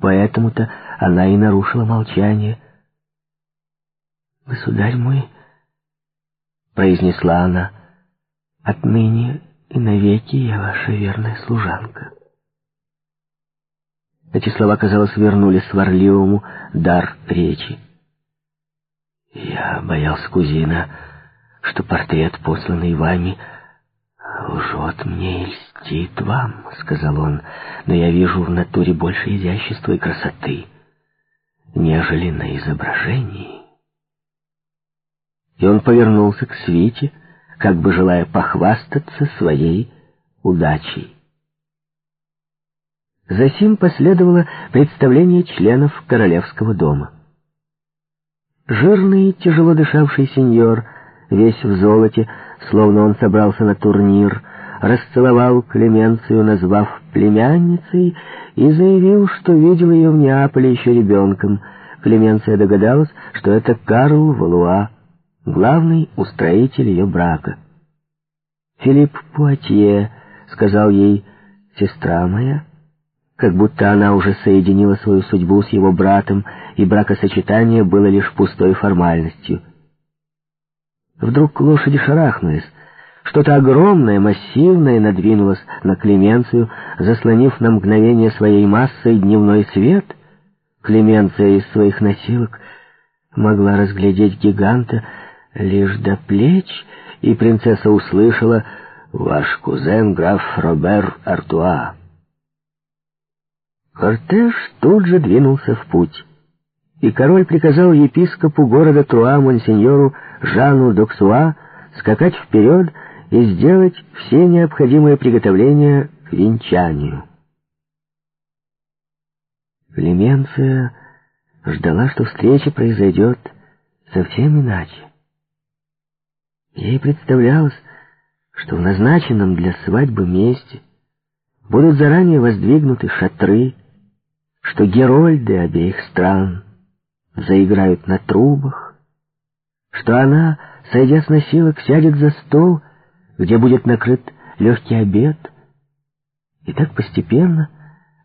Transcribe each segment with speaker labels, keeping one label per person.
Speaker 1: Поэтому-то она и нарушила молчание. «Государь мой», — произнесла она, — «отныне и навеки я ваша верная служанка». Эти слова, казалось, вернули сварливому дар речи. «Я боялся, кузина, что портрет, посланный вами, лжет мне и льстит вам», — сказал он, «но я вижу в натуре больше изящества и красоты, нежели на изображении». И он повернулся к свите, как бы желая похвастаться своей удачей. Затем последовало представление членов королевского дома. Жирный, тяжело дышавший сеньор, весь в золоте, словно он собрался на турнир, расцеловал Клеменцию, назвав племянницей, и заявил, что видел ее в Неаполе еще ребенком. Клеменция догадалась, что это Карл Валуа, главный устроитель ее брака. Филипп Пуатье сказал ей, «Сестра моя, как будто она уже соединила свою судьбу с его братом, и бракосочетание было лишь пустой формальностью. Вдруг лошади шарахнулись. Что-то огромное, массивное надвинулось на Клеменцию, заслонив на мгновение своей массой дневной свет. Клеменция из своих носилок могла разглядеть гиганта лишь до плеч, и принцесса услышала «Ваш кузен граф Робер Артуа». Кортеж тут же двинулся в путь, и король приказал епископу города Труа монсеньору Жану Доксуа скакать вперед и сделать все необходимые приготовления к венчанию. Клеменция ждала, что встреча произойдет совсем иначе. Ей представлялось, что в назначенном для свадьбы месте будут заранее воздвигнуты шатры, что герольды обеих стран заиграют на трубах, что она, сойдя с носилок, сядет за стол, где будет накрыт легкий обед, и так постепенно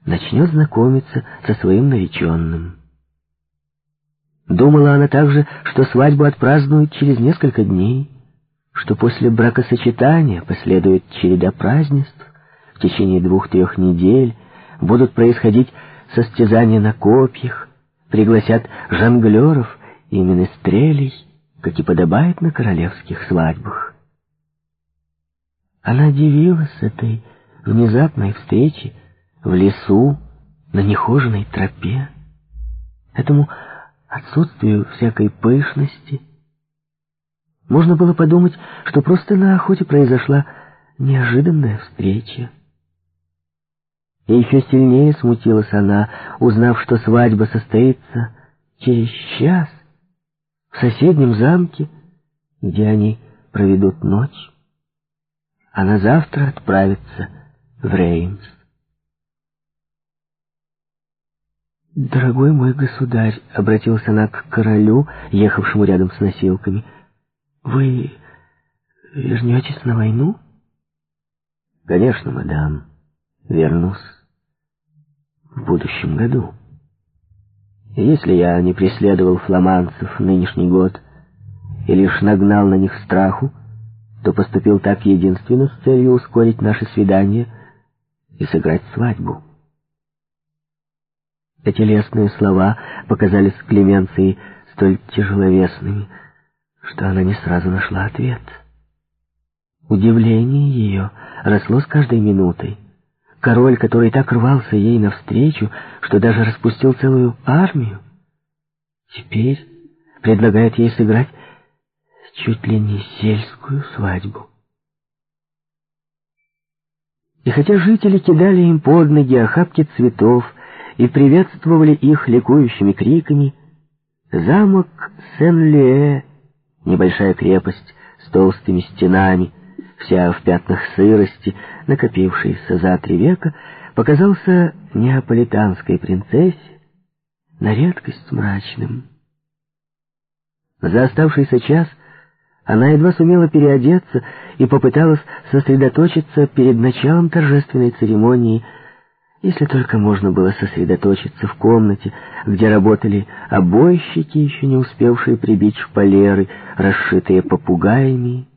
Speaker 1: начнет знакомиться со своим нареченным. Думала она также, что свадьбу отпразднуют через несколько дней, что после бракосочетания последует череда празднеств, в течение двух-трех недель будут происходить состязания на копьях, пригласят жонглеров и менестрелей, как и подобает на королевских свадьбах. Она дивилась этой внезапной встрече в лесу, на нехоженной тропе, этому отсутствию всякой пышности. Можно было подумать, что просто на охоте произошла неожиданная встреча. И еще сильнее смутилась она, узнав, что свадьба состоится через час в соседнем замке, где они проведут ночь, а на завтра отправятся в Реймс. «Дорогой мой государь», — обратился она к королю, ехавшему рядом с носилками, — «вы вернетесь на войну?» «Конечно, мадам, вернусь» в будущем году. И если я не преследовал фламандцев нынешний год и лишь нагнал на них страху, то поступил так единственно с целью ускорить наше свидание и сыграть свадьбу. Эти лестные слова показались Клеменции столь тяжеловесными, что она не сразу нашла ответ. Удивление ее росло с каждой минутой. Король, который так рвался ей навстречу, что даже распустил целую армию, теперь предлагает ей сыграть чуть ли не сельскую свадьбу. И хотя жители кидали им под ноги охапки цветов и приветствовали их ликующими криками, замок Сен-Люэ, небольшая крепость с толстыми стенами, вся в пятнах сырости, накопившийся за три века, показался неаполитанской принцессе на редкость мрачным. За оставшийся час она едва сумела переодеться и попыталась сосредоточиться перед началом торжественной церемонии, Если только можно было сосредоточиться в комнате, где работали обойщики, еще не успевшие прибить шпалеры, расшитые попугаями,